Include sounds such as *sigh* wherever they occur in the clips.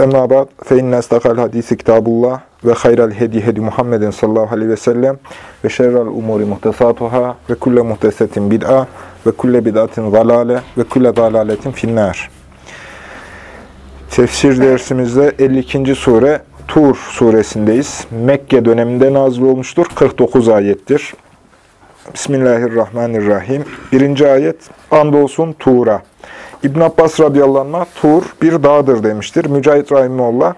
Emma ba'd fe inne istakal hadisi kitabullah ve hayral hedi hedi Muhammedin sallallahu aleyhi ve sellem ve şerrel umuri muhtesatuhâ ve kulle muhtesetin bid'a ve kulle bid'atin zalale ve kulle zalaletin finnâr. Tefsir dersimizde 52. sure Tur suresindeyiz. Mekke döneminde nazil olmuştur. 49 ayettir. Bismillahirrahmanirrahim. Birinci ayet, andolsun Tur'a. İbn Abbas radıyallahu anh, Tur bir dağdır demiştir. Mücahit Rahimullah,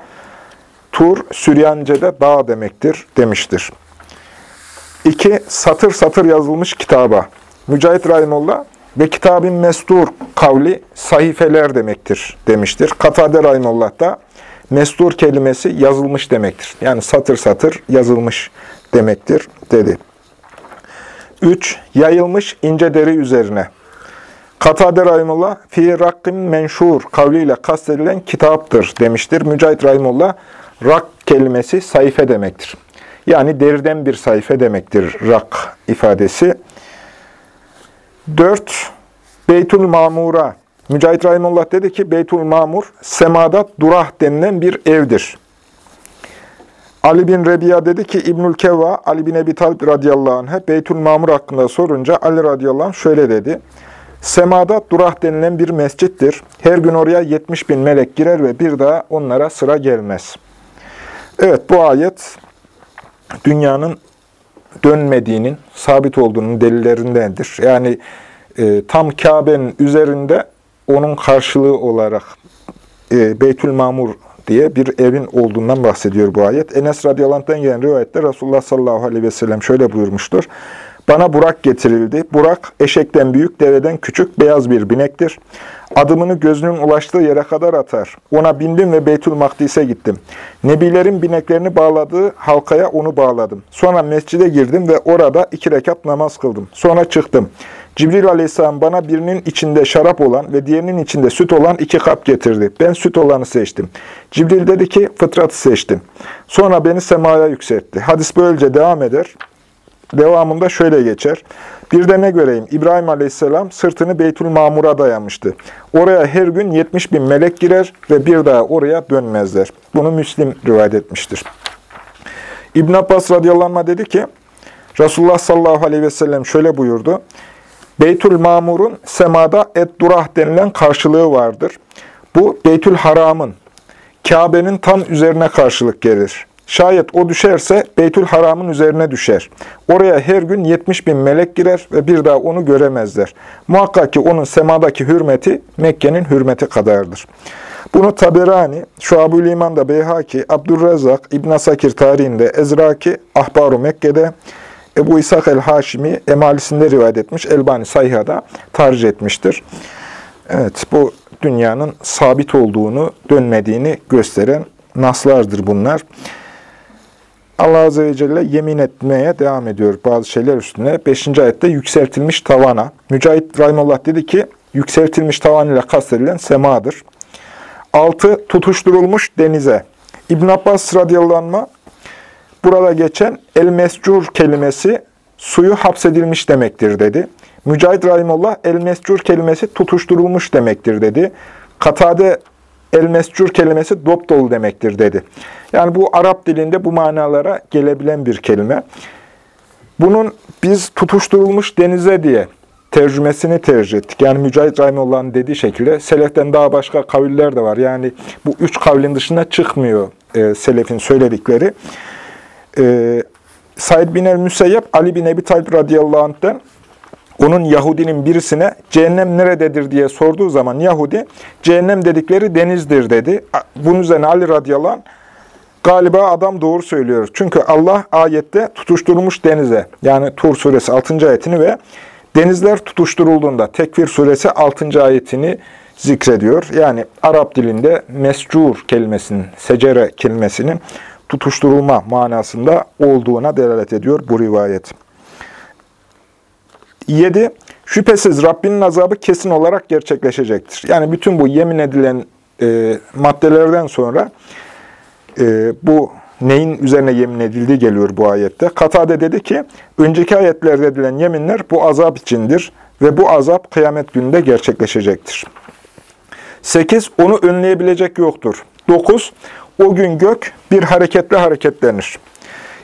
Tur, Süryance'de dağ demektir demiştir. İki, satır satır yazılmış kitaba. Mücahit Rahimullah ve kitabın mestur kavli sahifeler demektir demiştir. Katade Rahimullah da mestur kelimesi yazılmış demektir. Yani satır satır yazılmış demektir dedi. Üç, yayılmış ince deri üzerine. Katade Rahimullah, fi rakkim menşur kavliyle kastedilen kitaptır demiştir. Mücahit Rahimullah, rak kelimesi sayfe demektir. Yani deriden bir sayfe demektir rak ifadesi. 4. Beytul Mamura. Mücahit Rahimullah dedi ki Beytul Mamur semada durah denilen bir evdir. Ali bin Rebiya dedi ki İbnül Kevva Ali bin Ebi Talib radıyallahu anh'a Beytul Mamur hakkında sorunca Ali radıyallahu anh şöyle dedi. Semada durah denilen bir mescittir. Her gün oraya 70 bin melek girer ve bir daha onlara sıra gelmez. Evet bu ayet dünyanın dönmediğinin, sabit olduğunun delillerindendir. Yani e, tam Kabe'nin üzerinde onun karşılığı olarak e, Beytül Mamur diye bir evin olduğundan bahsediyor bu ayet. Enes radıyallahu gelen rivayette Resulullah sallallahu aleyhi ve sellem şöyle buyurmuştur. Bana Burak getirildi. Burak, eşekten büyük, deveden küçük, beyaz bir binektir. Adımını gözünün ulaştığı yere kadar atar. Ona bindim ve Beytül Makdis'e gittim. Nebilerin bineklerini bağladığı halkaya onu bağladım. Sonra mescide girdim ve orada iki rekat namaz kıldım. Sonra çıktım. Cibril aleyhisselam bana birinin içinde şarap olan ve diğerinin içinde süt olan iki kap getirdi. Ben süt olanı seçtim. Cibril dedi ki fıtratı seçtim. Sonra beni semaya yükseltti. Hadis böylece devam eder. Devamında şöyle geçer. Bir de ne göreyim? İbrahim Aleyhisselam sırtını Beytül Mamur'a dayamıştı. Oraya her gün 70 bin melek girer ve bir daha oraya dönmezler. Bunu Müslim rivayet etmiştir. İbn Abbas radıyallahu anh dedi ki, Resulullah sallallahu aleyhi ve sellem şöyle buyurdu. Beytül Mamur'un semada et-durah denilen karşılığı vardır. Bu Beytül Haram'ın, Kabe'nin tam üzerine karşılık gelir. Şayet o düşerse Beytül Haram'ın üzerine düşer. Oraya her gün 70 bin melek girer ve bir daha onu göremezler. Muhakkak ki onun semadaki hürmeti Mekke'nin hürmeti kadardır. Bunu Taberani, Şuab-ül İman'da Beyhaki, Abdurrezzak, İbn Asakir tarihinde, Ezraki, Ahbaru Mekke'de, Ebu İshak el-Haşimi emalisinde rivayet etmiş, Elbani Sayha'da tarih etmiştir. Evet, bu dünyanın sabit olduğunu, dönmediğini gösteren naslardır bunlar. Allah Azze ve Celle yemin etmeye devam ediyor bazı şeyler üstüne. Beşinci ayette yükseltilmiş tavana. Mücahit Rahimullah dedi ki, yükseltilmiş tavan ile kastedilen semadır. Altı, tutuşturulmuş denize. İbn Abbas radıyallahu burada geçen el-mescur kelimesi suyu hapsedilmiş demektir dedi. Mücahit Rahimullah el-mescur kelimesi tutuşturulmuş demektir dedi. Katade el-mescur kelimesi dop dolu demektir dedi. Yani bu Arap dilinde bu manalara gelebilen bir kelime. Bunun biz tutuşturulmuş denize diye tercümesini tercih ettik. Yani Mücahit Rahimullah'ın dediği şekilde Seleften daha başka kaviller de var. Yani bu üç kavlin dışına çıkmıyor e, Selef'in söyledikleri. E, Said bin el-Müseyyep, Ali bin Ebi Talib radıyallahu anh'ten onun Yahudinin birisine cehennem nerededir diye sorduğu zaman Yahudi cehennem dedikleri denizdir dedi. Bunun üzerine Ali radıyallahu anh galiba adam doğru söylüyor. Çünkü Allah ayette tutuşturulmuş denize yani Tur suresi 6. ayetini ve denizler tutuşturulduğunda Tekvir suresi 6. ayetini zikrediyor. Yani Arap dilinde mescur kelimesinin, secere kelimesinin tutuşturulma manasında olduğuna delalet ediyor bu rivayet. 7. Şüphesiz Rabbinin azabı kesin olarak gerçekleşecektir. Yani bütün bu yemin edilen e, maddelerden sonra e, bu neyin üzerine yemin edildiği geliyor bu ayette. Katade dedi ki, önceki ayetlerde edilen yeminler bu azap içindir ve bu azap kıyamet gününde gerçekleşecektir. 8. Onu önleyebilecek yoktur. 9. O gün gök bir hareketle hareketlenir.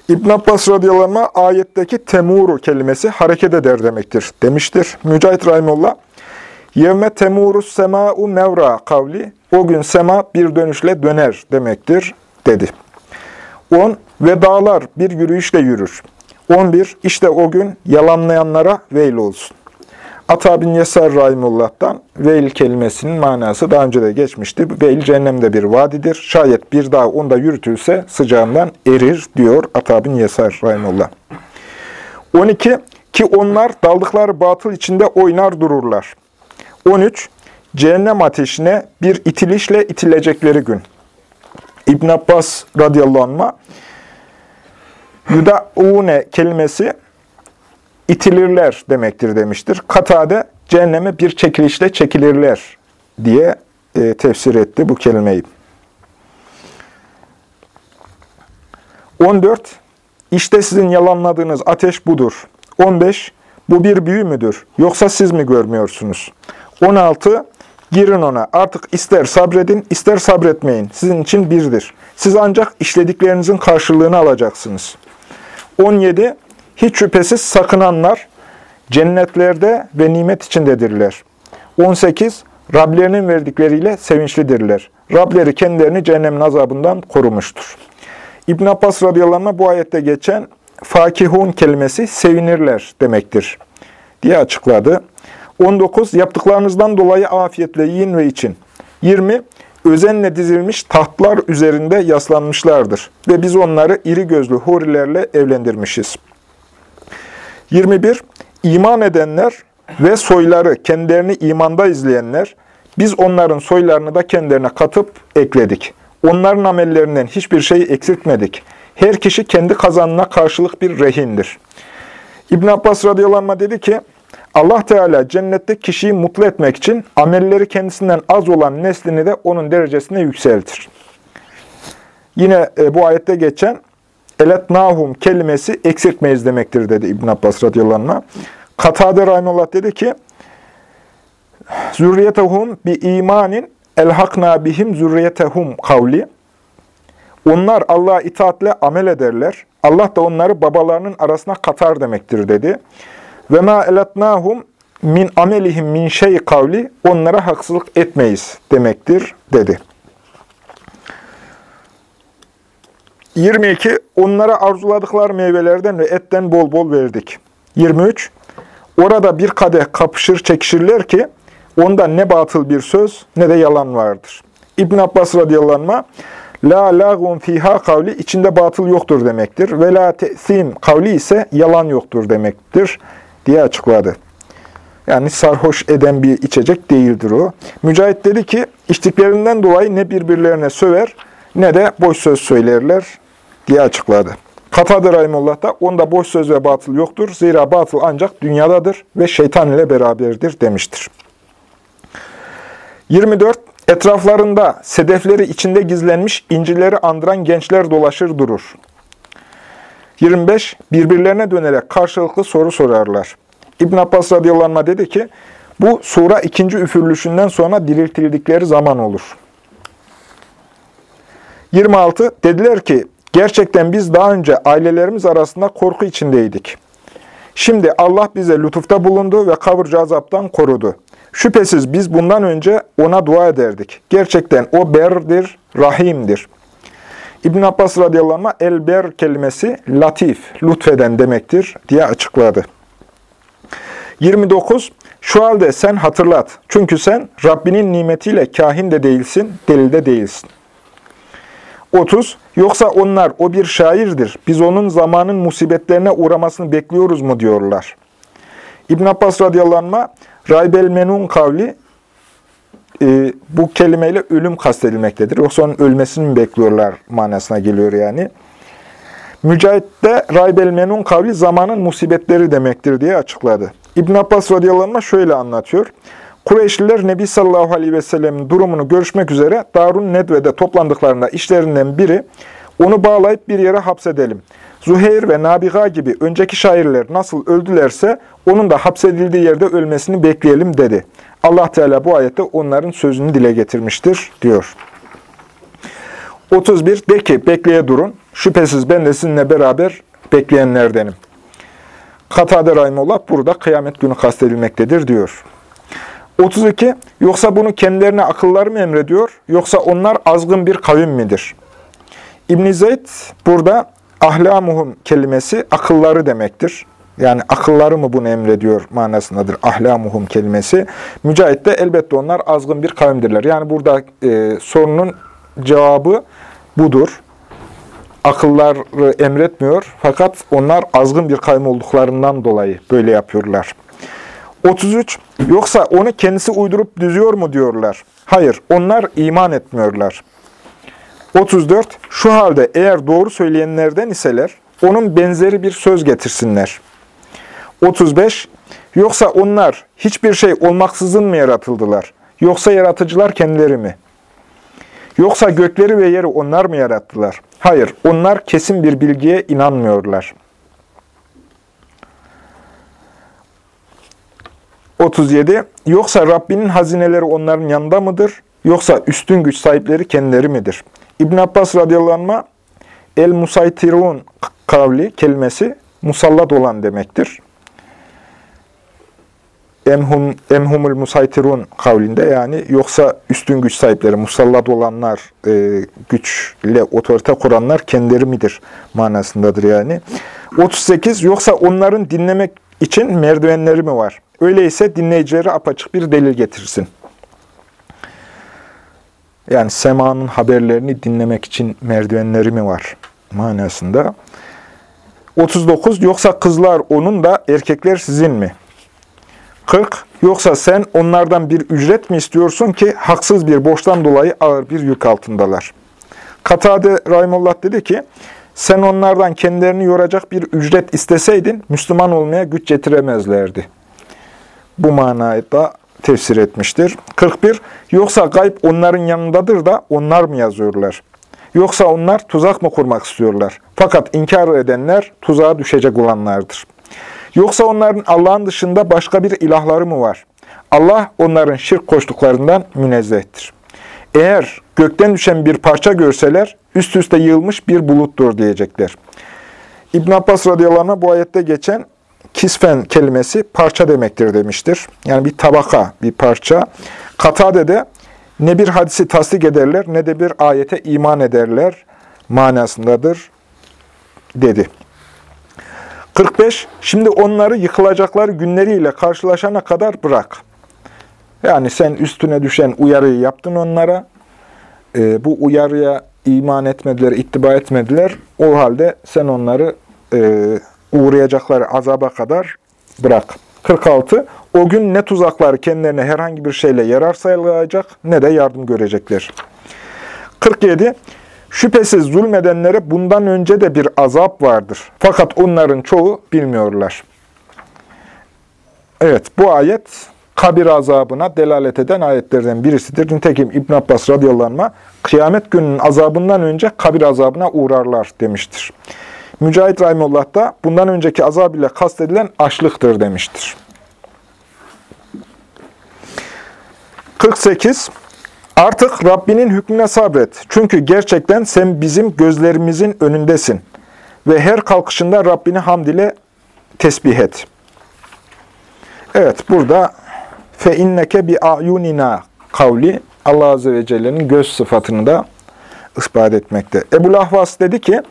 İbn Abbas radıyallahu ayetteki temuru kelimesi hareket eder demektir demiştir. Mücahit Rahimullah, Yevme temuru sema'u mevra kavli, o gün sema bir dönüşle döner demektir dedi. 10. Ve dağlar bir yürüyüşle yürür. 11. İşte o gün yalanlayanlara veil olsun. Ata bin Yesar Rahimullah'tan veil kelimesinin manası daha önce de geçmişti. Veil cehennemde bir vadidir. Şayet bir dağ onda yürütülse sıcağından erir diyor Ata bin Yesar Rahimullah. 12. Ki onlar daldıkları batıl içinde oynar dururlar. 13. Cehennem ateşine bir itilişle itilecekleri gün. İbn Abbas radıyallahu anh'a Yudaune kelimesi itilirler demektir demiştir. Katade cehenneme bir çekilişle çekilirler diye e, tefsir etti bu kelimeyi. 14. İşte sizin yalanladığınız ateş budur. 15. Bu bir büyü müdür? Yoksa siz mi görmüyorsunuz? 16. Girin ona. Artık ister sabredin, ister sabretmeyin. Sizin için birdir. Siz ancak işlediklerinizin karşılığını alacaksınız. 17. Hiç şüphesiz sakınanlar cennetlerde ve nimet içindedirler. 18. Rablerinin verdikleriyle sevinçlidirler. Rableri kendilerini cehennemin azabından korumuştur. İbn Abbas radıyallahu bu ayette geçen fakihun kelimesi sevinirler demektir diye açıkladı. 19. Yaptıklarınızdan dolayı afiyetle yiyin ve için. 20. Özenle dizilmiş tahtlar üzerinde yaslanmışlardır ve biz onları iri gözlü hurilerle evlendirmişiz. 21. İman edenler ve soyları kendilerini imanda izleyenler, biz onların soylarını da kendilerine katıp ekledik. Onların amellerinden hiçbir şey eksiltmedik. Her kişi kendi kazanına karşılık bir rehindir. İbn Abbas radıyallahu dedi ki, Allah Teala cennette kişiyi mutlu etmek için amelleri kendisinden az olan neslini de onun derecesine yükseltir. Yine e, bu ayette geçen eletnahum kelimesi eksiltmeyiz demektir dedi İbn Abbas radıyallahu anh. Katade Rahimullah dedi ki zürriyetehum bi imanin elhakna bihim zürriyetehum kavli. Onlar Allah'a itaatle amel ederler. Allah da onları babalarının arasına katar demektir dedi. Ve ma elatnahum min amelihim min şey kavli onlara haksızlık etmeyiz demektir dedi. 22. Onlara arzuladıkları meyvelerden ve etten bol bol verdik. 23. Orada bir kadeh kapışır çekişirler ki onda ne batıl bir söz ne de yalan vardır. İbn Abbas radıyallahu La lagun fiha kavli içinde batıl yoktur demektir. Ve la te'sim kavli ise yalan yoktur demektir diye açıkladı. Yani sarhoş eden bir içecek değildir o. Mücahit dedi ki, içtiklerinden dolayı ne birbirlerine söver ne de boş söz söylerler diye açıkladı. Katadır Rahimullah da onda boş söz ve batıl yoktur. Zira batıl ancak dünyadadır ve şeytan ile beraberdir demiştir. 24. Etraflarında sedefleri içinde gizlenmiş incileri andıran gençler dolaşır durur. 25. Birbirlerine dönerek karşılıklı soru sorarlar. İbn Abbas radıyallahu anh dedi ki, bu sura ikinci üfürülüşünden sonra diriltildikleri zaman olur. 26. Dediler ki, gerçekten biz daha önce ailelerimiz arasında korku içindeydik. Şimdi Allah bize lütufta bulundu ve kavurucu azaptan korudu. Şüphesiz biz bundan önce ona dua ederdik. Gerçekten o berdir, rahimdir. İbn Abbas radıyallahu anh elber kelimesi latif, lütfeden demektir diye açıkladı. 29. Şu halde sen hatırlat. Çünkü sen Rabbinin nimetiyle kahin de değilsin, deli de değilsin. 30. Yoksa onlar o bir şairdir. Biz onun zamanın musibetlerine uğramasını bekliyoruz mu diyorlar. İbn Abbas radıyallahu anh'a Raybel Menun kavli e, bu kelimeyle ölüm kastedilmektedir. Yoksa onun ölmesini mi bekliyorlar manasına geliyor yani. Mücahit de Raybel Menun kavli zamanın musibetleri demektir diye açıkladı. İbn Abbas radıyallahu anh şöyle anlatıyor. Kureyşliler Nebi sallallahu aleyhi ve sellemin durumunu görüşmek üzere Darun Nedve'de toplandıklarında işlerinden biri onu bağlayıp bir yere hapsedelim. Zuheyr ve Nabiga gibi önceki şairler nasıl öldülerse onun da hapsedildiği yerde ölmesini bekleyelim dedi. Allah Teala bu ayette onların sözünü dile getirmiştir diyor. 31. De ki bekleye durun. Şüphesiz ben de sizinle beraber bekleyenlerdenim. Katade Rahimullah burada kıyamet günü kastedilmektedir diyor. 32. Yoksa bunu kendilerine akılları mı emrediyor, yoksa onlar azgın bir kavim midir? İbn Zeyd burada ahlamuhum kelimesi akılları demektir. Yani akılları mı bunu emrediyor manasındadır ahlamuhum kelimesi. Mücahit de elbette onlar azgın bir kavimdirler. Yani burada e, sorunun cevabı budur. Akılları emretmiyor fakat onlar azgın bir kavim olduklarından dolayı böyle yapıyorlar. 33. Yoksa onu kendisi uydurup düzüyor mu diyorlar. Hayır, onlar iman etmiyorlar. 34. Şu halde eğer doğru söyleyenlerden iseler, onun benzeri bir söz getirsinler. 35. Yoksa onlar hiçbir şey olmaksızın mı yaratıldılar? Yoksa yaratıcılar kendileri mi? Yoksa gökleri ve yeri onlar mı yarattılar? Hayır, onlar kesin bir bilgiye inanmıyorlar. 37. Yoksa Rabbinin hazineleri onların yanında mıdır? Yoksa üstün güç sahipleri kendileri midir? İbn Abbas radıyallahu el musaytirun kavli kelimesi musallat olan demektir. Emhum, emhumul musaytirun kavlinde yani yoksa üstün güç sahipleri, musallat olanlar, e, güçle otorite kuranlar kendileri midir manasındadır yani. 38. Yoksa onların dinlemek için merdivenleri mi var? Öyleyse dinleyicileri apaçık bir delil getirsin. Yani semanın haberlerini dinlemek için merdivenleri mi var manasında. 39. Yoksa kızlar onun da erkekler sizin mi? 40. Yoksa sen onlardan bir ücret mi istiyorsun ki haksız bir borçtan dolayı ağır bir yük altındalar? Katade Rahimullah dedi ki, sen onlardan kendilerini yoracak bir ücret isteseydin, Müslüman olmaya güç getiremezlerdi. Bu manayı da tefsir etmiştir. 41. Yoksa gayb onların yanındadır da onlar mı yazıyorlar? Yoksa onlar tuzak mı kurmak istiyorlar? Fakat inkar edenler tuzağa düşecek olanlardır. Yoksa onların Allah'ın dışında başka bir ilahları mı var? Allah onların şirk koştuklarından münezzehtir. Eğer gökten düşen bir parça görseler, üst üste yığılmış bir buluttur diyecekler. İbn Abbas radıyallahu bu ayette geçen kisfen kelimesi parça demektir demiştir. Yani bir tabaka, bir parça. Katade de ne bir hadisi tasdik ederler ne de bir ayete iman ederler manasındadır dedi. 45. Şimdi onları yıkılacakları günleriyle karşılaşana kadar bırak. Yani sen üstüne düşen uyarıyı yaptın onlara. E, bu uyarıya iman etmediler, ittiba etmediler. O halde sen onları e, uğrayacakları azaba kadar bırak. 46. O gün ne tuzakları kendilerine herhangi bir şeyle yarar sayılacak ne de yardım görecekler. 47. Şüphesiz zulmedenlere bundan önce de bir azap vardır. Fakat onların çoğu bilmiyorlar. Evet, bu ayet kabir azabına delalet eden ayetlerden birisidir. Nitekim İbn Abbas radıyallahu anh, kıyamet gününün azabından önce kabir azabına uğrarlar demiştir. Mücahit Rahimullah da bundan önceki azab ile kastedilen açlıktır demiştir. 48. Artık Rabbinin hükmüne sabret. Çünkü gerçekten sen bizim gözlerimizin önündesin. Ve her kalkışında Rabbini hamd ile tesbih et. Evet, burada fe inneke bi ayunina kavli Allah Azze ve Celle'nin göz sıfatını da ispat etmekte. Ebu Lahvas dedi ki,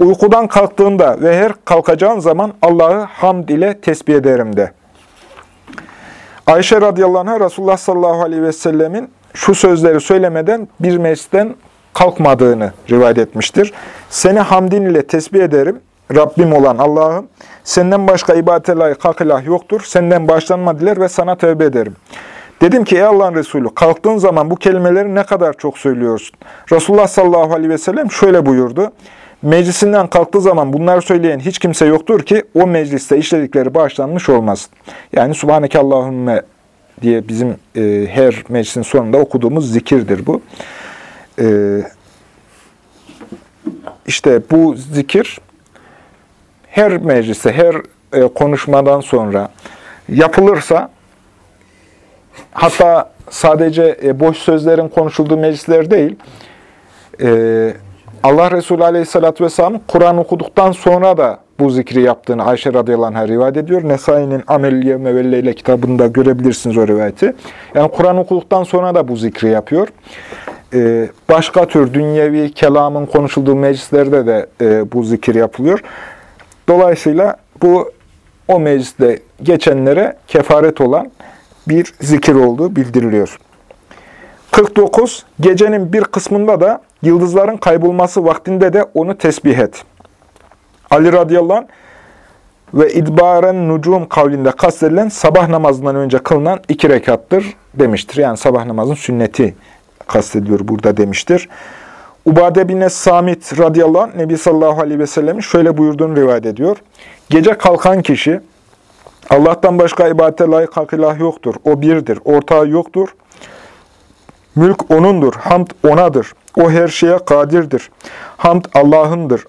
uykudan kalktığında ve her kalkacağın zaman Allah'ı hamd ile tesbih ederim de. Ayşe radıyallahu anh'a Resulullah sallallahu aleyhi ve sellemin şu sözleri söylemeden bir meclisten kalkmadığını rivayet etmiştir. Seni hamdin ile tesbih ederim. Rabbim olan Allah'ım, senden başka ibadete layık hak ilah yoktur. Senden başlanma diler ve sana tövbe ederim. Dedim ki ey Allah'ın Resulü kalktığın zaman bu kelimeleri ne kadar çok söylüyorsun? Resulullah sallallahu aleyhi ve sellem şöyle buyurdu. meclisinden kalktığı zaman bunları söyleyen hiç kimse yoktur ki o mecliste işledikleri bağışlanmış olmasın. Yani Subhaneke Allahümme diye bizim e, her meclisin sonunda okuduğumuz zikirdir bu. E, işte bu zikir her mecliste, her e, konuşmadan sonra yapılırsa hatta sadece e, boş sözlerin konuşulduğu meclisler değil, e, Allah Resulü Aleyhisselatü Vesselam Kur'an okuduktan sonra da bu zikri yaptığını Ayşe radıyallahu anh'a rivayet ediyor. Nesai'nin Amel Yevme ve Leyle kitabında görebilirsiniz o rivayeti. Yani Kur'an okuduktan sonra da bu zikri yapıyor. Ee, başka tür dünyevi kelamın konuşulduğu meclislerde de e, bu zikir yapılıyor. Dolayısıyla bu o mecliste geçenlere kefaret olan bir zikir olduğu bildiriliyor. 49. Gecenin bir kısmında da yıldızların kaybolması vaktinde de onu tesbih et. Ali radıyallahu ve idbaren nucum kavlinde kastedilen sabah namazından önce kılınan iki rekattır demiştir. Yani sabah namazın sünneti kastediyor burada demiştir. Ubade bin Samit radıyallahu anh Nebi sallallahu aleyhi ve sellemin şöyle buyurduğunu rivayet ediyor. Gece kalkan kişi Allah'tan başka ibadete layık hak ilah yoktur. O birdir. Ortağı yoktur. Mülk O'nundur. Hamd O'nadır. O her şeye kadirdir. Hamd Allah'ındır.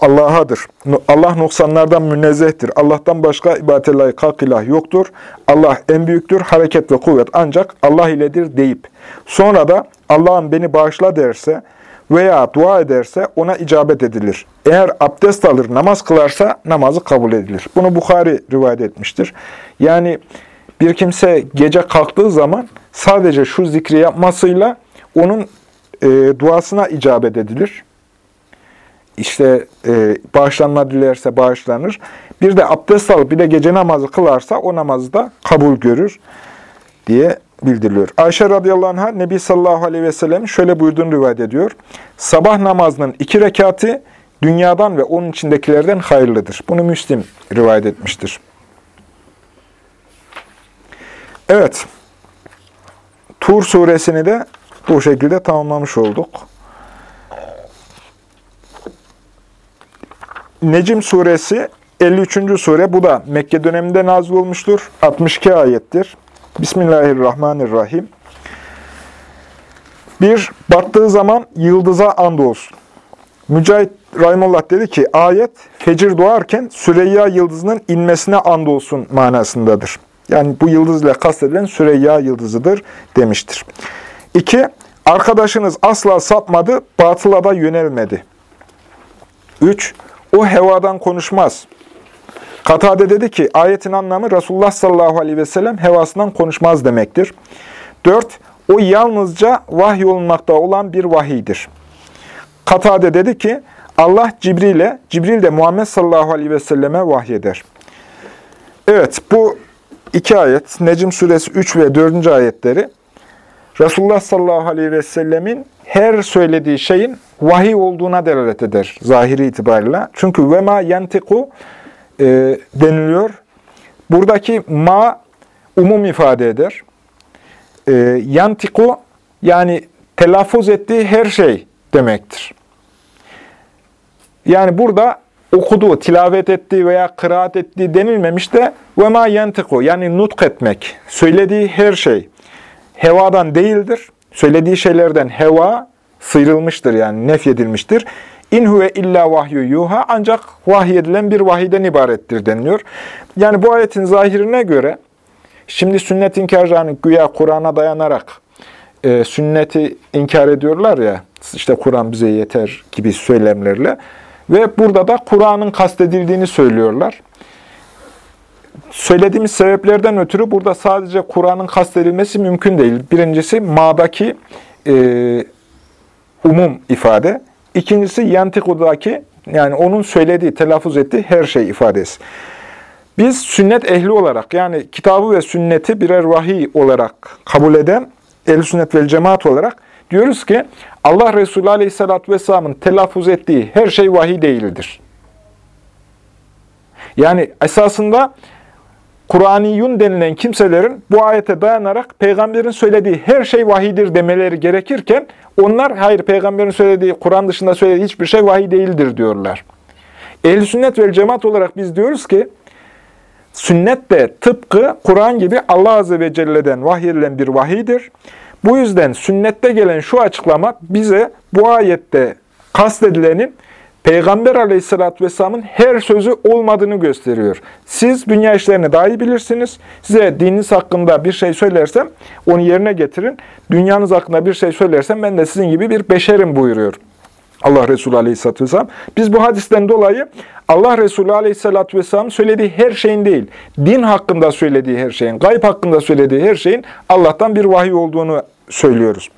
Allah'adır. Allah noksanlardan münezzehtir. Allah'tan başka ibadete layık hak ilah yoktur. Allah en büyüktür. Hareket ve kuvvet ancak Allah iledir deyip sonra da Allah'ın beni bağışla derse veya dua ederse ona icabet edilir. Eğer abdest alır, namaz kılarsa namazı kabul edilir. Bunu Bukhari rivayet etmiştir. Yani bir kimse gece kalktığı zaman sadece şu zikri yapmasıyla onun e, duasına icabet edilir. İşte e, bağışlanma dilerse bağışlanır. Bir de abdest alıp bir de gece namazı kılarsa o namazı da kabul görür diye bildiriliyor. Ayşe radıyallahu anh'a Nebi sallallahu aleyhi ve sellem şöyle buyurduğunu rivayet ediyor. Sabah namazının iki rekatı dünyadan ve onun içindekilerden hayırlıdır. Bunu Müslim rivayet etmiştir. Evet. Tur suresini de bu şekilde tamamlamış olduk. Necim suresi 53. sure. Bu da Mekke döneminde nazil olmuştur. 62 ayettir. Bismillahirrahmanirrahim. Bir, battığı zaman yıldıza andolsun. Mücahit Rahimullah dedi ki, ayet fecir doğarken Süreyya yıldızının inmesine andolsun manasındadır. Yani bu yıldız ile kastedilen Süreyya yıldızıdır demiştir. İki, arkadaşınız asla sapmadı, batıla da yönelmedi. Üç, o hevadan konuşmaz. Katade dedi ki, ayetin anlamı Resulullah sallallahu aleyhi ve sellem hevasından konuşmaz demektir. Dört, o yalnızca vahyolunmakta olan bir vahiydir. Katade dedi ki, Allah Cibril'e, Cibril de Muhammed sallallahu aleyhi ve selleme vahyeder. Evet, bu iki ayet, Necim suresi 3 ve 4. ayetleri, Resulullah sallallahu aleyhi ve sellemin her söylediği şeyin vahiy olduğuna delalet eder zahiri itibariyle. Çünkü ve ma yantiku e, deniliyor. Buradaki ma umum ifade eder. E, yantiku yani telaffuz ettiği her şey demektir. Yani burada okuduğu, tilavet ettiği veya kıraat ettiği denilmemiş de ve ma yantiku yani nutk etmek, söylediği her şey hevadan değildir. Söylediği şeylerden heva sıyrılmıştır yani nefyedilmiştir. İn huve illa vahyu yuha ancak vahyedilen bir vahiden ibarettir deniliyor. Yani bu ayetin zahirine göre şimdi sünnet inkarcılarının güya Kur'an'a dayanarak e, sünneti inkar ediyorlar ya işte Kur'an bize yeter gibi söylemlerle ve burada da Kur'an'ın kastedildiğini söylüyorlar. Söylediğimiz sebeplerden ötürü burada sadece Kur'an'ın kastedilmesi mümkün değil. Birincisi ma'daki e, umum ifade. İkincisi yantikudaki yani onun söylediği, telaffuz ettiği her şey ifadesi. Biz sünnet ehli olarak yani kitabı ve sünneti birer vahiy olarak kabul eden ehl sünnet vel cemaat olarak diyoruz ki Allah Resulü Aleyhisselatü Vesselam'ın telaffuz ettiği her şey vahiy değildir. Yani esasında Kur'aniyun denilen kimselerin bu ayete dayanarak peygamberin söylediği her şey vahidir demeleri gerekirken onlar hayır peygamberin söylediği Kur'an dışında söylediği hiçbir şey vahiy değildir diyorlar. Ehl-i sünnet ve cemaat olarak biz diyoruz ki sünnet de tıpkı Kur'an gibi Allah Azze ve Celle'den vahyedilen bir vahidir. Bu yüzden sünnette gelen şu açıklama bize bu ayette kastedilenin Peygamber aleyhissalatü vesselamın her sözü olmadığını gösteriyor. Siz dünya işlerini daha bilirsiniz. Size dininiz hakkında bir şey söylersem onu yerine getirin. Dünyanız hakkında bir şey söylersem ben de sizin gibi bir beşerim buyuruyor. Allah Resulü Aleyhisselatü Vesselam. Biz bu hadisten dolayı Allah Resulü Aleyhisselatü Vesselam söylediği her şeyin değil, din hakkında söylediği her şeyin, gayb hakkında söylediği her şeyin Allah'tan bir vahiy olduğunu söylüyoruz.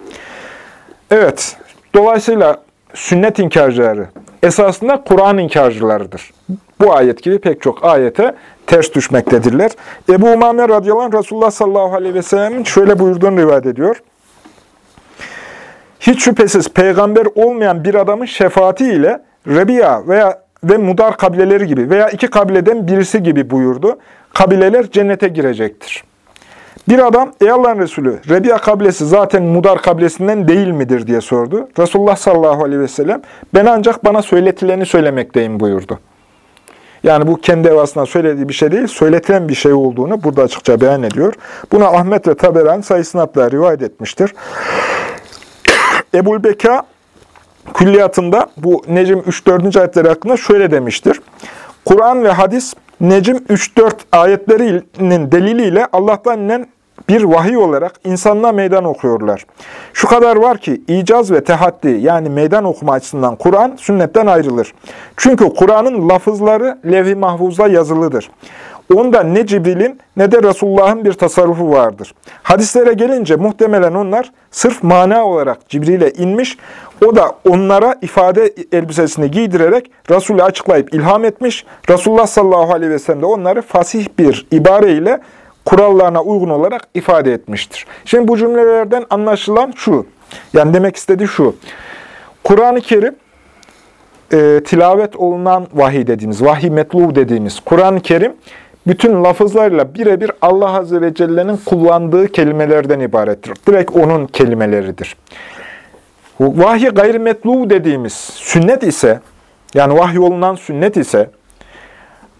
Evet, dolayısıyla sünnet inkarcıları esasında Kur'an inkarcılarıdır. Bu ayet gibi pek çok ayete ters düşmektedirler. Ebu Umame radıyallahu anh Resulullah sallallahu aleyhi ve sellem'in şöyle buyurduğunu rivayet ediyor. Hiç şüphesiz peygamber olmayan bir adamın şefaati ile Rebiya veya ve Mudar kabileleri gibi veya iki kabileden birisi gibi buyurdu. Kabileler cennete girecektir. Bir adam, ey Allah'ın Resulü, Rebiya kabilesi zaten Mudar kabilesinden değil midir diye sordu. Resulullah sallallahu aleyhi ve sellem, ben ancak bana söyletileni söylemekteyim buyurdu. Yani bu kendi evasına söylediği bir şey değil, söyletilen bir şey olduğunu burada açıkça beyan ediyor. Buna Ahmet ve Taberan sayısınatla rivayet etmiştir. *coughs* Ebul Beka külliyatında bu Necim 3-4. ayetleri hakkında şöyle demiştir. Kur'an ve hadis Necim 3-4 ayetlerinin deliliyle Allah'tan inen bir vahiy olarak insanlığa meydan okuyorlar. Şu kadar var ki icaz ve tehaddi yani meydan okuma açısından Kur'an sünnetten ayrılır. Çünkü Kur'an'ın lafızları levh-i mahfuzda yazılıdır. Onda ne Cibril'in ne de Resulullah'ın bir tasarrufu vardır. Hadislere gelince muhtemelen onlar sırf mana olarak Cibril'e inmiş, o da onlara ifade elbisesini giydirerek Resulü açıklayıp ilham etmiş. Resulullah sallallahu aleyhi ve sellem de onları fasih bir ibareyle kurallarına uygun olarak ifade etmiştir. Şimdi bu cümlelerden anlaşılan şu, yani demek istediği şu, Kur'an-ı Kerim e, tilavet olunan vahiy dediğimiz, vahiy metlu dediğimiz Kur'an-ı Kerim bütün lafızlarıyla birebir Allah Azze ve Celle'nin kullandığı kelimelerden ibarettir. Direkt onun kelimeleridir. Vahiy gayrimetlu dediğimiz sünnet ise, yani vahiy olunan sünnet ise,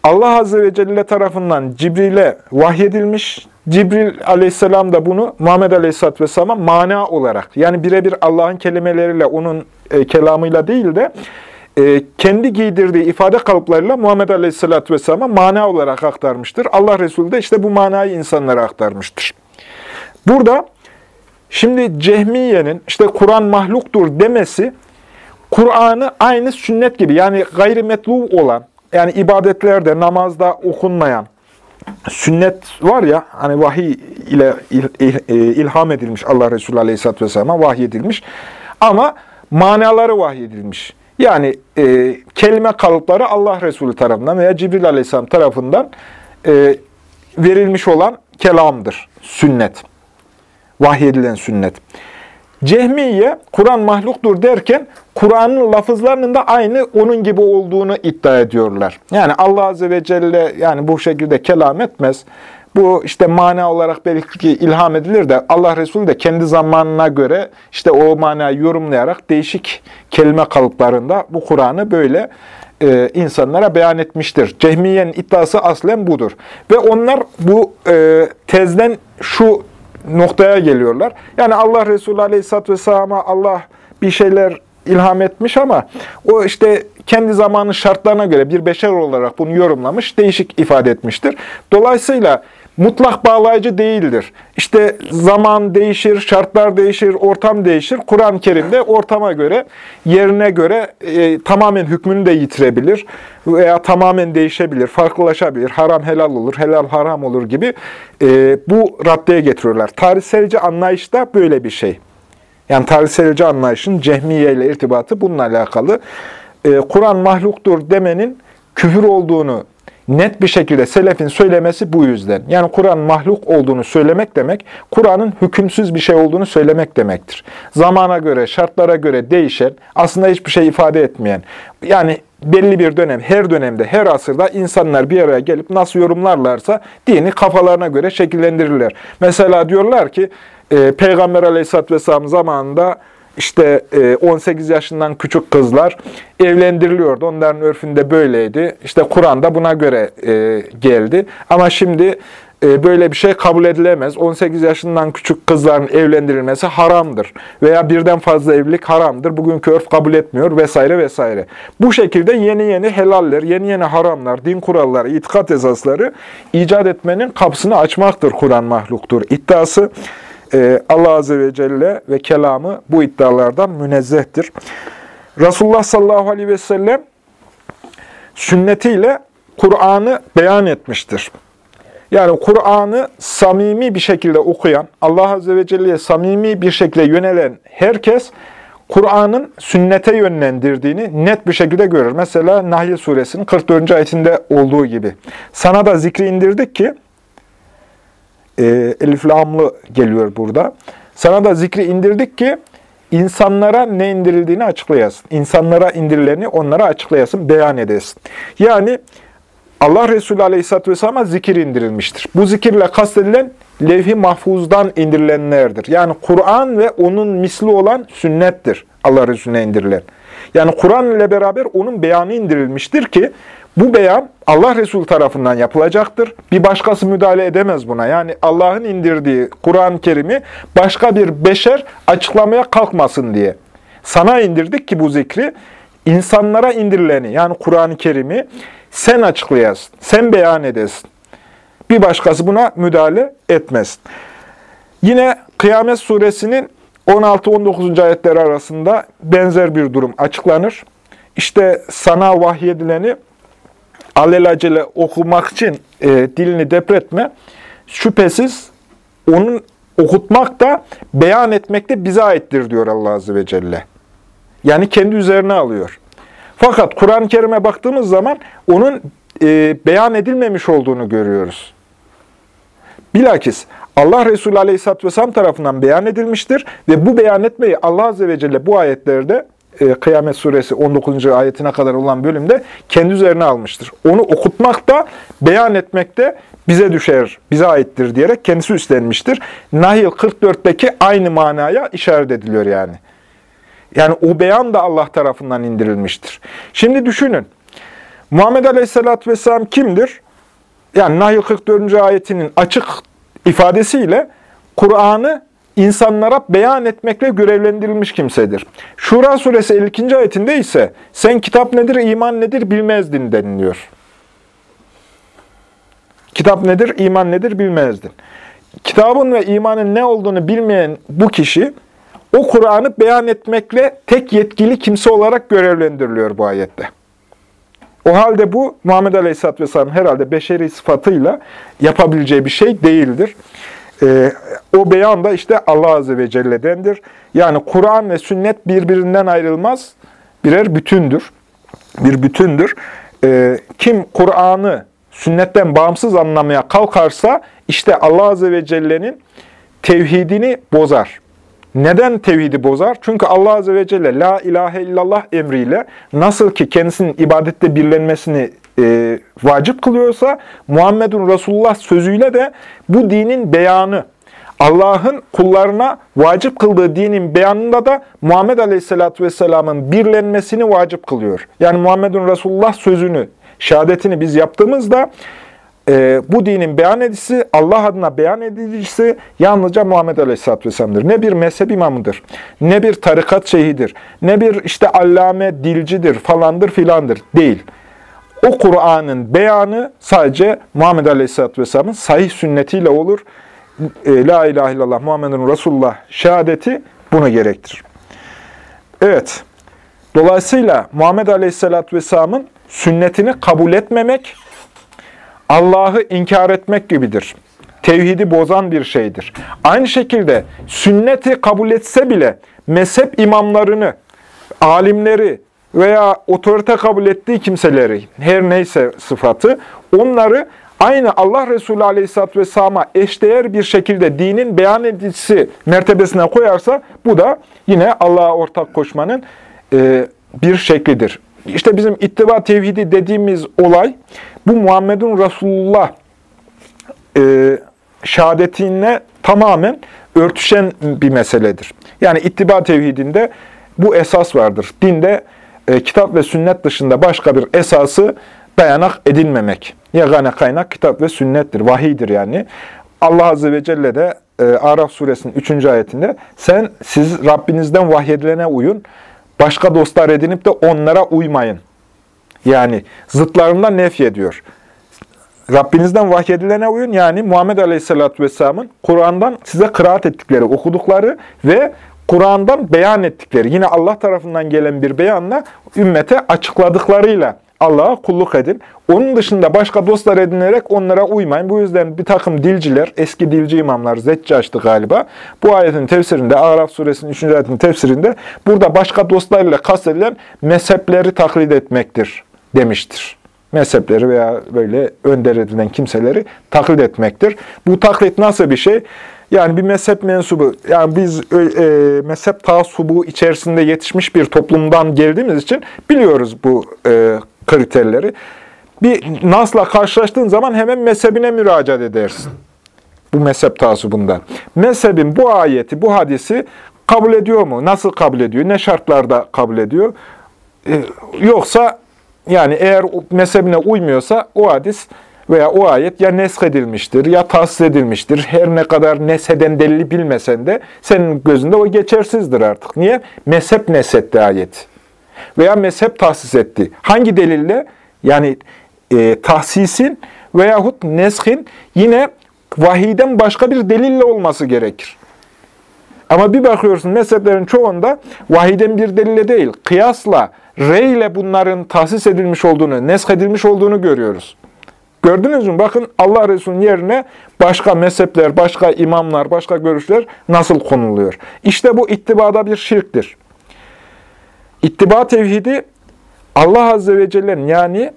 Allah Azze ve Celle tarafından Cibril'e vahyedilmiş, Cibril aleyhisselam da bunu Muhammed aleyhisselatü vesselam'a mana olarak, yani birebir Allah'ın kelimeleriyle, onun e, kelamıyla değil de, e, kendi giydirdiği ifade kalıplarıyla Muhammed Aleyhisselatü Vesselam'a mana olarak aktarmıştır. Allah Resulü de işte bu manayı insanlara aktarmıştır. Burada şimdi Cehmiye'nin işte Kur'an mahluktur demesi Kur'an'ı aynı sünnet gibi yani gayrimetlu olan yani ibadetlerde, namazda okunmayan sünnet var ya hani vahiy ile il, il, e, ilham edilmiş Allah Resulü Aleyhisselatü Vesselam'a vahiy edilmiş ama manaları vahiy edilmiş. Yani e, kelime kalıpları Allah Resulü tarafından veya Cibril Aleyhisselam tarafından e, verilmiş olan kelamdır, sünnet. Vahyedilen sünnet. Cehmiye, Kur'an mahluktur derken, Kur'an'ın lafızlarının da aynı onun gibi olduğunu iddia ediyorlar. Yani Allah Azze ve Celle yani bu şekilde kelam etmez. Bu işte mana olarak belki ilham edilir de Allah Resulü de kendi zamanına göre işte o manayı yorumlayarak değişik kelime kalıplarında bu Kur'an'ı böyle e, insanlara beyan etmiştir. Cehmiye'nin iddiası aslen budur. Ve onlar bu e, tezden şu noktaya geliyorlar. Yani Allah Resulü Aleyhisselatü Vesselam'a Allah bir şeyler ilham etmiş ama o işte kendi zamanın şartlarına göre bir beşer olarak bunu yorumlamış, değişik ifade etmiştir. Dolayısıyla mutlak bağlayıcı değildir. İşte zaman değişir, şartlar değişir, ortam değişir. Kur'an-ı Kerim'de ortama göre, yerine göre e, tamamen hükmünü de yitirebilir veya tamamen değişebilir, farklılaşabilir. Haram helal olur, helal haram olur gibi e, bu raddeye getiriyorlar. Tarihselci anlayışta böyle bir şey. Yani tarihselci anlayışın cehmiye ile irtibatı bununla alakalı. E, Kur'an mahluktur demenin küfür olduğunu net bir şekilde selefin söylemesi bu yüzden. Yani Kur'an mahluk olduğunu söylemek demek, Kur'an'ın hükümsüz bir şey olduğunu söylemek demektir. Zamana göre, şartlara göre değişen, aslında hiçbir şey ifade etmeyen, yani belli bir dönem, her dönemde, her asırda insanlar bir araya gelip nasıl yorumlarlarsa dini kafalarına göre şekillendirirler. Mesela diyorlar ki, e, Peygamber Aleyhisselatü Vesselam zamanında işte 18 e, yaşından küçük kızlar evlendiriliyordu. Onların örfünde böyleydi. İşte Kur'an'da buna göre e, geldi. Ama şimdi e, böyle bir şey kabul edilemez. 18 yaşından küçük kızların evlendirilmesi haramdır. Veya birden fazla evlilik haramdır. Bugünkü örf kabul etmiyor vesaire vesaire. Bu şekilde yeni yeni helaller, yeni yeni haramlar, din kuralları, itikat esasları icat etmenin kapısını açmaktır Kur'an mahluktur. İddiası Allah Azze ve Celle ve kelamı bu iddialardan münezzehtir. Resulullah sallallahu aleyhi ve sellem sünnetiyle Kur'an'ı beyan etmiştir. Yani Kur'an'ı samimi bir şekilde okuyan, Allah Azze ve Celle'ye samimi bir şekilde yönelen herkes, Kur'an'ın sünnete yönlendirdiğini net bir şekilde görür. Mesela Nahl suresinin 44. ayetinde olduğu gibi. Sana da zikri indirdik ki, e, elif lamlı geliyor burada. Sana da zikri indirdik ki insanlara ne indirildiğini açıklayasın. İnsanlara indirileni onlara açıklayasın, beyan edesin. Yani Allah Resulü Aleyhisselatü Vesselam'a zikir indirilmiştir. Bu zikirle kastedilen levh-i mahfuzdan indirilenlerdir. Yani Kur'an ve onun misli olan sünnettir Allah Resulüne indirilen. Yani Kur'an ile beraber onun beyanı indirilmiştir ki bu beyan Allah Resulü tarafından yapılacaktır. Bir başkası müdahale edemez buna. Yani Allah'ın indirdiği Kur'an-ı Kerim'i başka bir beşer açıklamaya kalkmasın diye. Sana indirdik ki bu zikri insanlara indirileni yani Kur'an-ı Kerim'i sen açıklayasın, sen beyan edesin. Bir başkası buna müdahale etmez. Yine Kıyamet Suresinin 16-19. ayetleri arasında benzer bir durum açıklanır. İşte sana vahyedileni alelacele okumak için e, dilini depretme. Şüphesiz onun okutmak da beyan etmek de bize aittir diyor Allah Azze ve Celle. Yani kendi üzerine alıyor. Fakat Kur'an-ı Kerim'e baktığımız zaman onun e, beyan edilmemiş olduğunu görüyoruz. Bilakis Allah Resulü Aleyhisselatü Vesselam tarafından beyan edilmiştir ve bu beyan etmeyi Allah Azze ve Celle bu ayetlerde Kıyamet Suresi 19. ayetine kadar olan bölümde kendi üzerine almıştır. Onu okutmak da, beyan etmek de bize düşer, bize aittir diyerek kendisi üstlenmiştir. Nahil 44'teki aynı manaya işaret ediliyor yani. Yani o beyan da Allah tarafından indirilmiştir. Şimdi düşünün. Muhammed Aleyhisselatü Vesselam kimdir? Yani Nahil 44. ayetinin açık ifadesiyle Kur'an'ı insanlara beyan etmekle görevlendirilmiş kimsedir. Şura suresi 52. ayetinde ise sen kitap nedir, iman nedir bilmezdin deniliyor. Kitap nedir, iman nedir bilmezdin. Kitabın ve imanın ne olduğunu bilmeyen bu kişi o Kur'an'ı beyan etmekle tek yetkili kimse olarak görevlendiriliyor bu ayette. O halde bu Muhammed Aleyhisselatü Vesselam herhalde beşeri sıfatıyla yapabileceği bir şey değildir. Ee, o beyan da işte Allah Azze ve Celle'dendir. Yani Kur'an ve sünnet birbirinden ayrılmaz, birer bütündür. Bir bütündür. Ee, kim Kur'an'ı sünnetten bağımsız anlamaya kalkarsa işte Allah Azze ve Celle'nin tevhidini bozar. Neden tevhidi bozar? Çünkü Allah Azze ve Celle La ilahe illallah emriyle nasıl ki kendisinin ibadette birlenmesini e, vacip kılıyorsa Muhammedun Resulullah sözüyle de bu dinin beyanı, Allah'ın kullarına vacip kıldığı dinin beyanında da Muhammed Aleyhisselatü Vesselam'ın birlenmesini vacip kılıyor. Yani Muhammedun Resulullah sözünü, şehadetini biz yaptığımızda e, bu dinin beyan edicisi, Allah adına beyan edicisi yalnızca Muhammed Aleyhisselatü Vesselam'dır. Ne bir mezhep imamıdır, ne bir tarikat şeyhidir, ne bir işte allame dilcidir falandır filandır. Değil. O Kur'an'ın beyanı sadece Muhammed Aleyhisselatü Vesselam'ın sahih sünnetiyle olur. E, La ilahe illallah Muhammedun Resulullah şehadeti bunu gerektirir. Evet. Dolayısıyla Muhammed Aleyhisselatü Vesselam'ın sünnetini kabul etmemek, Allah'ı inkar etmek gibidir. Tevhidi bozan bir şeydir. Aynı şekilde sünneti kabul etse bile mezhep imamlarını, alimleri, veya otorite kabul ettiği kimseleri, her neyse sıfatı, onları aynı Allah Resulü Aleyhisselatü Vesselam'a eşdeğer bir şekilde dinin beyan edicisi mertebesine koyarsa, bu da yine Allah'a ortak koşmanın e, bir şeklidir. İşte bizim ittiba tevhidi dediğimiz olay, bu Muhammedun Resulullah e, şehadetine tamamen örtüşen bir meseledir. Yani ittiba tevhidinde bu esas vardır. Dinde e, kitap ve sünnet dışında başka bir esası dayanak edilmemek. Yegane kaynak kitap ve sünnettir, vahiydir yani. Allah Azze ve Celle de e, Araf suresinin 3. ayetinde sen siz Rabbinizden vahyedilene uyun, başka dostlar edinip de onlara uymayın. Yani zıtlarından nef ediyor. Rabbinizden vahyedilene uyun. Yani Muhammed Aleyhisselatü Vesselam'ın Kur'an'dan size kıraat ettikleri, okudukları ve Kur'an'dan beyan ettikleri, yine Allah tarafından gelen bir beyanla ümmete açıkladıklarıyla Allah'a kulluk edin. Onun dışında başka dostlar edinerek onlara uymayın. Bu yüzden bir takım dilciler, eski dilci imamlar, Zeccaş'tı galiba, bu ayetin tefsirinde, Araf suresinin 3. ayetin tefsirinde, burada başka dostlarıyla kastedilen mezhepleri taklit etmektir demiştir. Mezhepleri veya böyle önder edilen kimseleri taklit etmektir. Bu taklit nasıl bir şey? Yani bir mezhep mensubu, yani biz e, mezhep taassubu içerisinde yetişmiş bir toplumdan geldiğimiz için biliyoruz bu e, kriterleri. Bir nasla karşılaştığın zaman hemen mezhebine müracaat edersin. Bu mezhep taasubunda. Mezhebin bu ayeti, bu hadisi kabul ediyor mu? Nasıl kabul ediyor? Ne şartlarda kabul ediyor? Ee, yoksa yani eğer mezhebine uymuyorsa o hadis veya o ayet ya nesk edilmiştir ya tahsis edilmiştir. Her ne kadar nesheden delili bilmesen de senin gözünde o geçersizdir artık. Niye? Mezhep nesetti ayet. Veya mezhep tahsis etti. Hangi delille? Yani e, tahsisin veyahut neshin yine vahiden başka bir delille olması gerekir. Ama bir bakıyorsun mezheplerin çoğunda vahiden bir delille değil, kıyasla, rey ile bunların tahsis edilmiş olduğunu, nesk edilmiş olduğunu görüyoruz. Gördünüz mü? Bakın Allah Resulü'nün yerine başka mezhepler, başka imamlar, başka görüşler nasıl konuluyor. İşte bu ittibada bir şirktir. İttiba tevhidi Allah Azze ve Celle'nin yani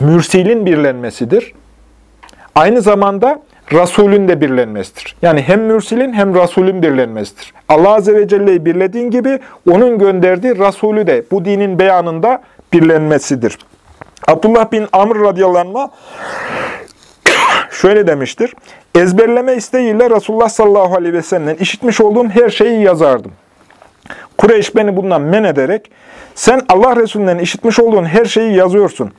mürsilin birlenmesidir. Aynı zamanda Resulün de birlenmesidir. Yani hem mürsilin hem Resulün birlenmesidir. Allah Azze ve Celle'yi birlediğin gibi onun gönderdiği Resulü de bu dinin beyanında birlenmesidir. Abdullah bin Amr radıyallahu *coughs* şöyle demiştir. Ezberleme isteğiyle Resulullah sallallahu aleyhi ve sellem işitmiş olduğum her şeyi yazardım. Kureyş beni bundan men ederek sen Allah Resulü'nden işitmiş olduğun her şeyi yazıyorsun.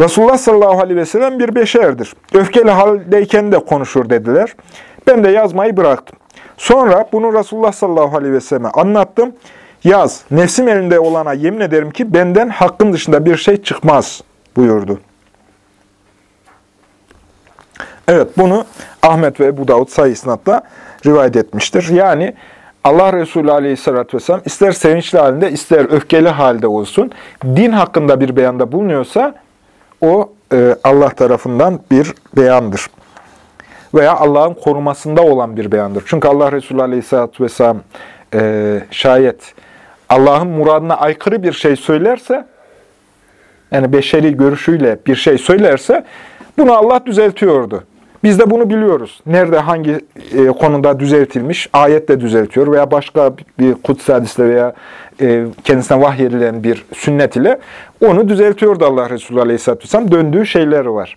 Resulullah sallallahu aleyhi ve sellem bir beşerdir. Öfkeli haldeyken de konuşur dediler. Ben de yazmayı bıraktım. Sonra bunu Resulullah sallallahu aleyhi ve selleme anlattım. Yaz, nefsim elinde olana yemin ederim ki benden hakkın dışında bir şey çıkmaz buyurdu. Evet bunu Ahmet ve Ebu Davud sayısınatla rivayet etmiştir. Yani Allah Resulü Aleyhisselatü Vesselam ister sevinçli halinde ister öfkeli halde olsun din hakkında bir beyanda bulunuyorsa o e, Allah tarafından bir beyandır. Veya Allah'ın korumasında olan bir beyandır. Çünkü Allah Resulü Aleyhisselatü Vesselam e, şayet Allah'ın muradına aykırı bir şey söylerse, yani beşeri görüşüyle bir şey söylerse, bunu Allah düzeltiyordu. Biz de bunu biliyoruz. Nerede, hangi e, konuda düzeltilmiş, ayetle düzeltiyor veya başka bir kutsi hadisle veya e, kendisine vahyedilen bir sünnet ile onu düzeltiyordu Allah Resulü Aleyhisselatü Vesselam. Döndüğü şeyler var.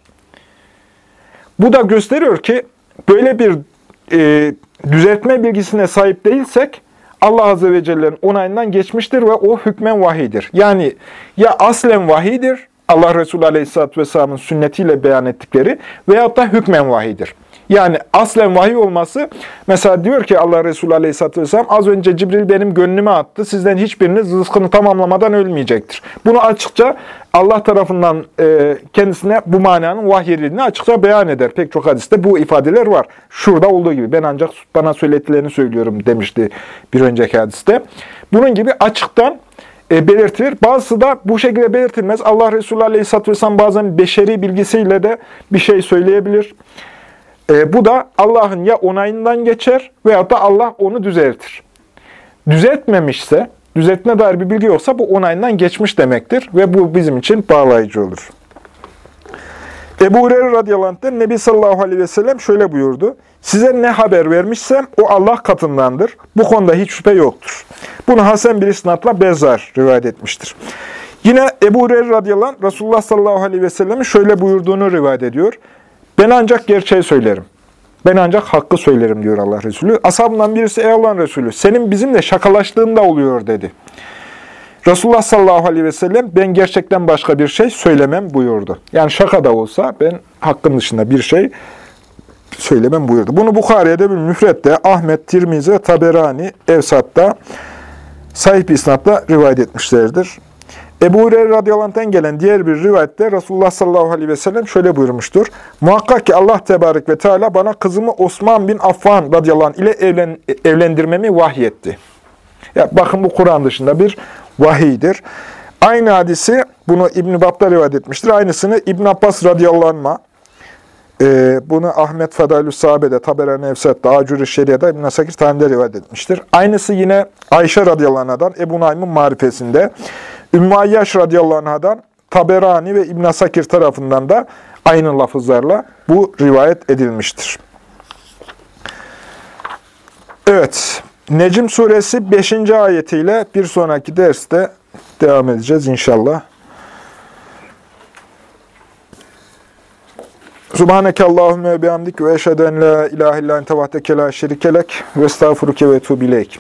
Bu da gösteriyor ki böyle bir e, düzeltme bilgisine sahip değilsek Allah Azze ve Celle'nin onayından geçmiştir ve o hükmen vahidir. Yani ya aslen vahidir Allah Resulü Aleyhisselatü Vesselam'ın sünnetiyle beyan ettikleri veyahut da hükmen vahidir. Yani aslen vahiy olması, mesela diyor ki Allah Resulü Aleyhisselatü Vesselam, az önce Cibril benim gönlüme attı, sizden hiçbiriniz rızkını tamamlamadan ölmeyecektir. Bunu açıkça Allah tarafından e, kendisine bu mananın vahyedildiğini açıkça beyan eder. Pek çok hadiste bu ifadeler var. Şurada olduğu gibi, ben ancak bana söylettilerini söylüyorum demişti bir önceki hadiste. Bunun gibi açıktan e, belirtilir. Bazısı da bu şekilde belirtilmez. Allah Resulü Aleyhisselatü Vesselam bazen beşeri bilgisiyle de bir şey söyleyebilir. E, bu da Allah'ın ya onayından geçer veyahut da Allah onu düzeltir. Düzeltmemişse, düzeltme dair bir bilgi yoksa bu onayından geçmiş demektir ve bu bizim için bağlayıcı olur. Ebu Hureyre radıyallahu anh'ten Nebi sallallahu aleyhi ve sellem şöyle buyurdu. Size ne haber vermişsem o Allah katındandır. Bu konuda hiç şüphe yoktur. Bunu Hasan bir isnatla Bezzar rivayet etmiştir. Yine Ebu Hureyre radıyallahu anh Resulullah sallallahu aleyhi ve sellemin şöyle buyurduğunu rivayet ediyor. Ben ancak gerçeği söylerim. Ben ancak hakkı söylerim diyor Allah Resulü. Ashabından birisi ey Allah'ın Resulü senin bizimle şakalaştığın da oluyor dedi. Resulullah sallallahu aleyhi ve sellem ben gerçekten başka bir şey söylemem buyurdu. Yani şaka da olsa ben hakkın dışında bir şey söylemem buyurdu. Bunu Bukhari'de bir müfrette Ahmet, Tirmizi, Taberani, Evsat'ta sahip isnatla rivayet etmişlerdir. Ebu Hureyre radıyallahu gelen diğer bir rivayette Resulullah sallallahu aleyhi ve sellem şöyle buyurmuştur. Muhakkak ki Allah tebarek ve teala bana kızımı Osman bin Affan radıyallahu ile evlen, evlendirmemi vahyetti. Ya bakın bu Kur'an dışında bir vahiydir. Aynı hadisi bunu İbn-i Bab'da rivayet etmiştir. Aynısını İbn Abbas radıyallahu anh'a, e, bunu Ahmet Fadailü Sahabe'de, Taberani Efsat'ta, Acur-i Şeria'da İbn Asakir Tanrı'da rivayet etmiştir. Aynısı yine Ayşe radıyallahu anh'dan, Ebu Naim'in marifesinde, Ümmü Ayyaş radıyallahu anh'dan, Taberani ve İbn Asakir tarafından da aynı lafızlarla bu rivayet edilmiştir. Evet, Necm suresi 5. ayetiyle bir sonraki derste devam edeceğiz inşallah. Subhaneke Allahümme bihamdik ve eşheden la ilahe illa ente vahdeke la şerikelek ve estağfuruke ve tuğbileyk.